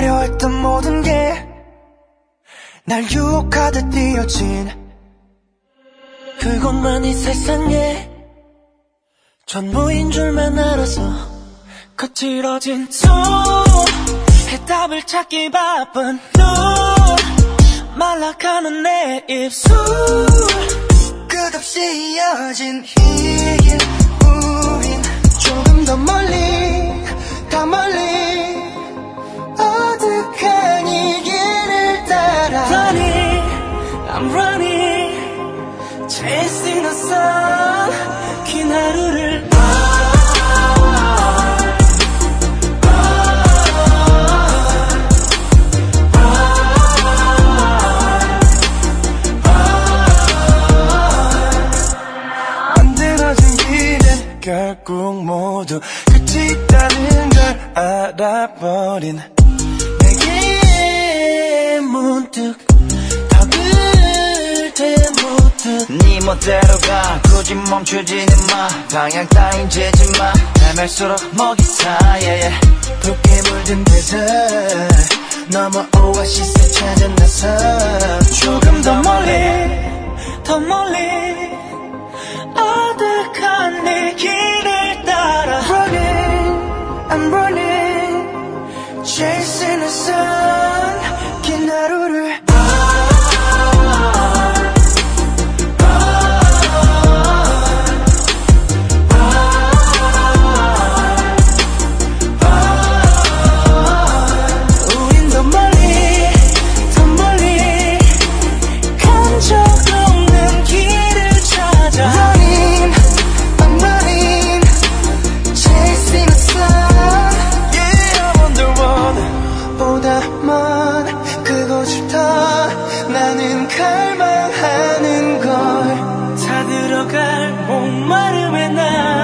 했던 모든 게 날 유혹하듯 뛰어진 그것만이 세상에 전부인 줄만 알아서 거칠어진 손 해답을 찾기 바쁜 눈 말라가는 내 입술 끝없이 이어진 이 우린 조금 더 멀리 Running Chasing the sun 긴 하루를 결국 모두 끝이 있다는 걸 알아버린 내게 문득 네 멋대로 가 굳이 멈추지는 마. 방향 따윈 재지 마. 헤맬수록 먹이 사 yeah, yeah. 붉게 물든 데ser 넘어 오아시스에 찾은 나선 조금 더 멀리 더 멀리. 어둑한 내 길을 따라 Running I'm running. Chasing the sun 찾으러갈 목마름에 난